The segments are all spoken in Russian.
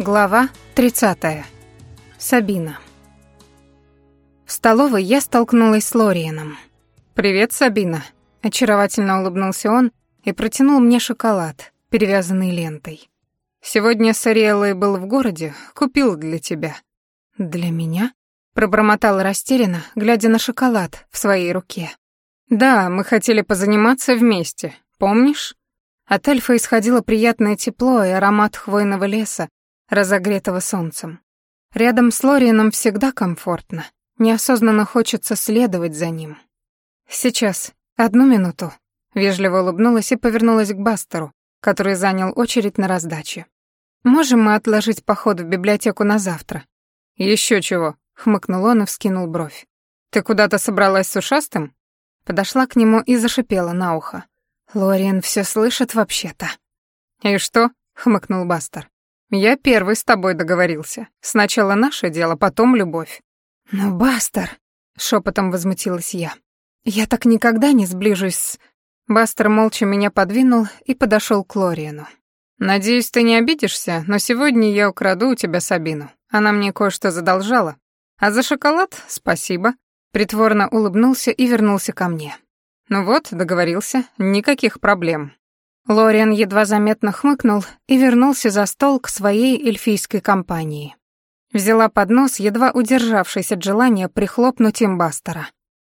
Глава 30. Сабина. В столовой я столкнулась с Лориеном. «Привет, Сабина», — очаровательно улыбнулся он и протянул мне шоколад, перевязанный лентой. «Сегодня с Ариэллой был в городе, купил для тебя». «Для меня?» — пробормотала растерянно, глядя на шоколад в своей руке. «Да, мы хотели позаниматься вместе, помнишь?» От эльфа исходило приятное тепло и аромат хвойного леса, разогретого солнцем. Рядом с Лорианом всегда комфортно. Неосознанно хочется следовать за ним. Сейчас, одну минуту. Вежливо улыбнулась и повернулась к Бастеру, который занял очередь на раздаче. «Можем мы отложить поход в библиотеку на завтра?» «Еще чего», — хмыкнул он и вскинул бровь. «Ты куда-то собралась с ушастым?» Подошла к нему и зашипела на ухо. «Лориан все слышит вообще-то». «И что?» — хмыкнул Бастер. Я первый с тобой договорился. Сначала наше дело, потом любовь. Но, Бастер, шепотом возмутилась я. Я так никогда не сближусь с... Бастер молча меня подвинул и подошел к Лориану. «Надеюсь, ты не обидишься, но сегодня я украду у тебя Сабину. Она мне кое-что задолжала. А за шоколад спасибо». Притворно улыбнулся и вернулся ко мне. «Ну вот, договорился, никаких проблем. Лориан едва заметно хмыкнул и вернулся за стол к своей эльфийской компании. Взяла поднос, едва удержавшись от желания прихлопнуть им Бастера.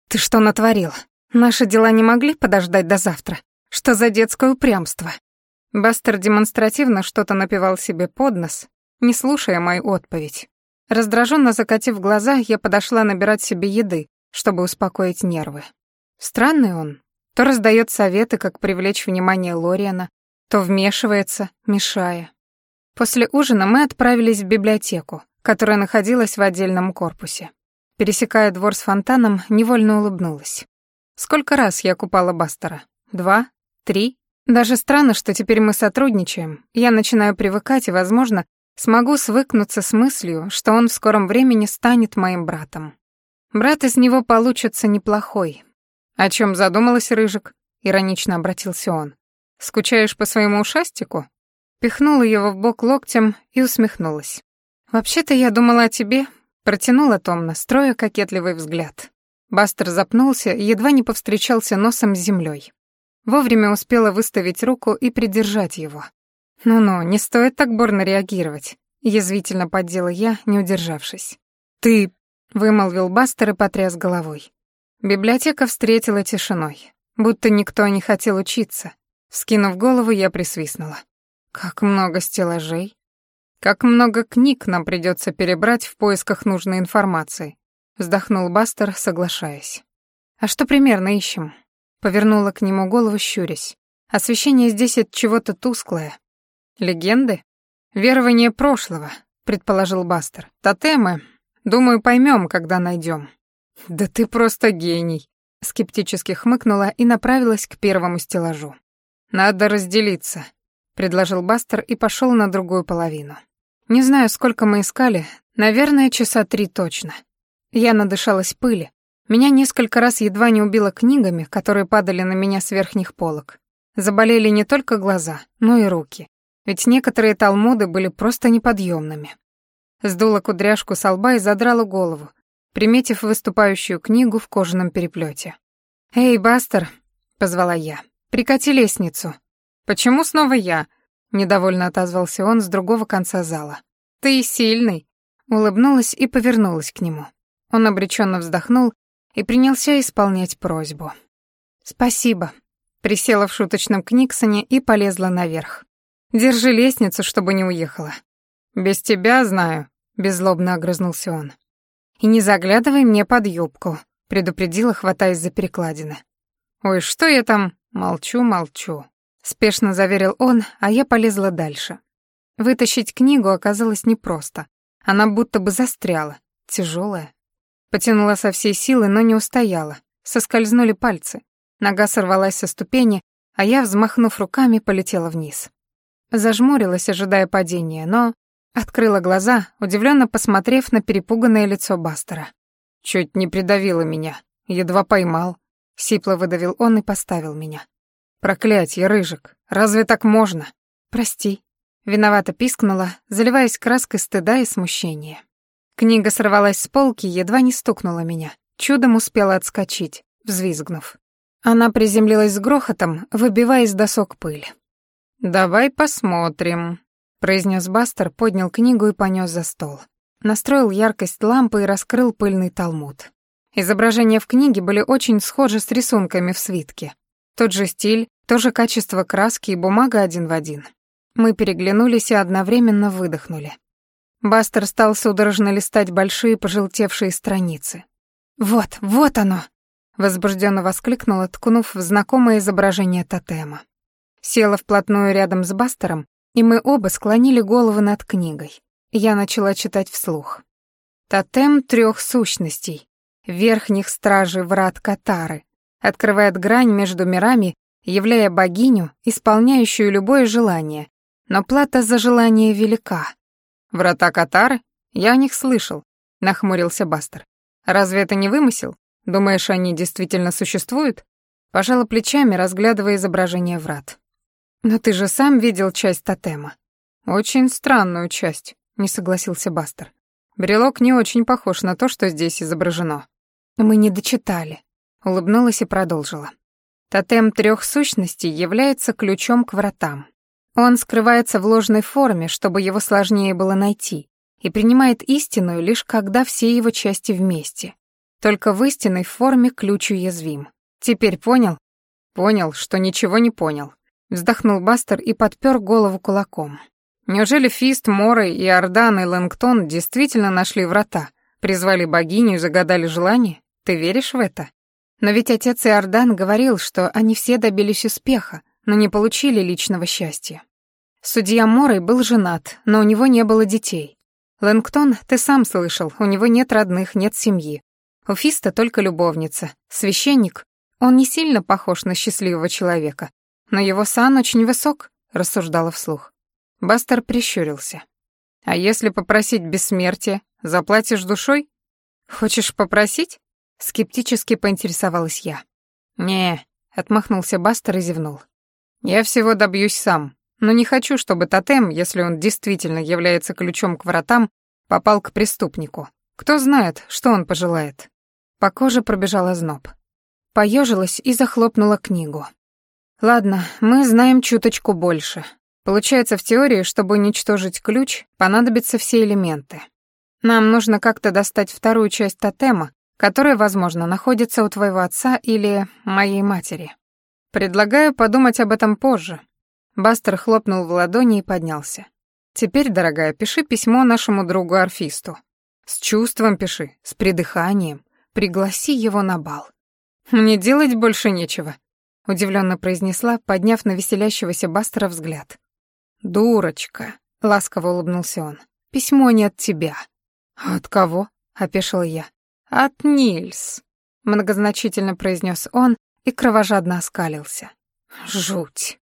«Ты что натворил? Наши дела не могли подождать до завтра? Что за детское упрямство?» Бастер демонстративно что-то напевал себе под нос, не слушая мою отповедь. Раздраженно закатив глаза, я подошла набирать себе еды, чтобы успокоить нервы. Странный он, то раздает советы, как привлечь внимание Лориана, то вмешивается, мешая. После ужина мы отправились в библиотеку, которая находилась в отдельном корпусе. Пересекая двор с фонтаном, невольно улыбнулась. Сколько раз я купала Бастера? Два? Три? Даже странно, что теперь мы сотрудничаем. Я начинаю привыкать и, возможно, смогу свыкнуться с мыслью, что он в скором времени станет моим братом. Брат из него получится неплохой, «О чем задумалась Рыжик?» — иронично обратился он. «Скучаешь по своему ушастику?» Пихнула его в бок локтем и усмехнулась. «Вообще-то я думала о тебе», — протянула томно, строя кокетливый взгляд. Бастер запнулся и едва не повстречался носом с землей. Вовремя успела выставить руку и придержать его. «Ну-ну, не стоит так бурно реагировать», — язвительно поддела я, не удержавшись. «Ты...» — вымолвил Бастер и потряс головой. Библиотека встретила тишиной, будто никто не хотел учиться. Скинув голову, я присвистнула. Как много стеллажей. Как много книг нам придется перебрать в поисках нужной информации. Вздохнул Бастер, соглашаясь. А что примерно ищем? Повернула к нему голову, щурясь. Освещение здесь от чего-то тусклое. Легенды? Верование прошлого, предположил Бастер. Тотемы. Думаю, поймем, когда найдем. «Да ты просто гений!» — скептически хмыкнула и направилась к первому стеллажу. «Надо разделиться», — предложил Бастер и пошел на другую половину. Не знаю, сколько мы искали, наверное, часа три точно. Я надышалась пыли. Меня несколько раз едва не убило книгами, которые падали на меня с верхних полок. Заболели не только глаза, но и руки. Ведь некоторые талмуды были просто неподъемными. Сдула кудряшку со лба и задрала голову, приметив выступающую книгу в кожаном переплете. «Эй, Бастер!» — позвала я. «Прикати лестницу». «Почему снова я?» — недовольно отозвался он с другого конца зала. «Ты сильный!» — улыбнулась и повернулась к нему. Он обреченно вздохнул и принялся исполнять просьбу. «Спасибо», — присела в шуточном книгсоне и полезла наверх. «Держи лестницу, чтобы не уехала». «Без тебя знаю», — беззлобно огрызнулся он. «И не заглядывай мне под юбку», — предупредила, хватаясь за перекладины. «Ой, что я там?» «Молчу, молчу», — спешно заверил он, а я полезла дальше. Вытащить книгу оказалось непросто. Она будто бы застряла, тяжелая. Потянула со всей силы, но не устояла. Соскользнули пальцы. Нога сорвалась со ступени, а я, взмахнув руками, полетела вниз. Зажмурилась, ожидая падения, но Открыла глаза, удивленно посмотрев на перепуганное лицо Бастера. «Чуть не придавило меня. Едва поймал». Сипло выдавил он и поставил меня. «Проклятье, Рыжик, разве так можно?» «Прости». Виновато пискнула, заливаясь краской стыда и смущения. Книга сорвалась с полки, едва не стукнула меня. Чудом успела отскочить, взвизгнув. Она приземлилась с грохотом, выбивая из досок пыль. «Давай посмотрим», — произнес Бастер, поднял книгу и понёс за стол. Настроил яркость лампы и раскрыл пыльный талмуд. Изображения в книге были очень схожи с рисунками в свитке. Тот же стиль, то же качество краски и бумага один в один. Мы переглянулись и одновременно выдохнули. Бастер стал судорожно листать большие пожелтевшие страницы. «Вот, вот оно!» — возбужденно воскликнула, ткнув в знакомое изображение тотема. Села вплотную рядом с Бастером, и мы оба склонили головы над книгой. Я начала читать вслух. «Тотем трех сущностей, верхних стражей врат Катары, открывает грань между мирами, являя богиню, исполняющую любое желание, но плата за желание велика. Врата Катары? Я о них слышал, нахмурился Бастер. Разве это не вымысел? Думаешь, они действительно существуют? Пожала плечами, разглядывая изображение врат. Но ты же сам видел часть тотема. Очень странную часть, не согласился Бастер. Брелок не очень похож на то, что здесь изображено. Мы не дочитали, улыбнулась и продолжила. Тотем трех сущностей является ключом к вратам. Он скрывается в ложной форме, чтобы его сложнее было найти, и принимает истинную лишь когда все его части вместе. Только в истинной форме ключ уязвим. Теперь понял? Понял, что ничего не понял. Вздохнул Бастер и подпер голову кулаком. Неужели Фист, Морой и Ордан и Лэнгтон действительно нашли врата, призвали богиню и загадали желание? Ты веришь в это? Но ведь отец Иордан говорил, что они все добились успеха, но не получили личного счастья. Судья Морой был женат, но у него не было детей. Лэнгтон, ты сам слышал, у него нет родных, нет семьи. У Фиста только любовница. Священник, он не сильно похож на счастливого человека, но его сан очень высок, рассуждала вслух. Бастер прищурился. А если попросить бессмертия, заплатишь душой? Хочешь попросить? Скептически поинтересовалась я. «Не», — отмахнулся Бастер и зевнул. «Я всего добьюсь сам, но не хочу, чтобы тотем, если он действительно является ключом к вратам, попал к преступнику. Кто знает, что он пожелает». По коже пробежала зноб. Поежилась и захлопнула книгу. «Ладно, мы знаем чуточку больше. Получается, в теории, чтобы уничтожить ключ, понадобятся все элементы. Нам нужно как-то достать вторую часть тотема, которая, возможно, находится у твоего отца или моей матери. Предлагаю подумать об этом позже. Бастер хлопнул в ладони и поднялся. Теперь, дорогая, пиши письмо нашему другу Арфисту. С чувством пиши, с придыханием. Пригласи его на бал. Мне делать больше нечего, удивленно произнесла, подняв на веселящегося Бастера взгляд. Дурочка, ласково улыбнулся он. Письмо не от тебя. «А от кого? опешила я. «От Нильс», — многозначительно произнес он и кровожадно оскалился. «Жуть».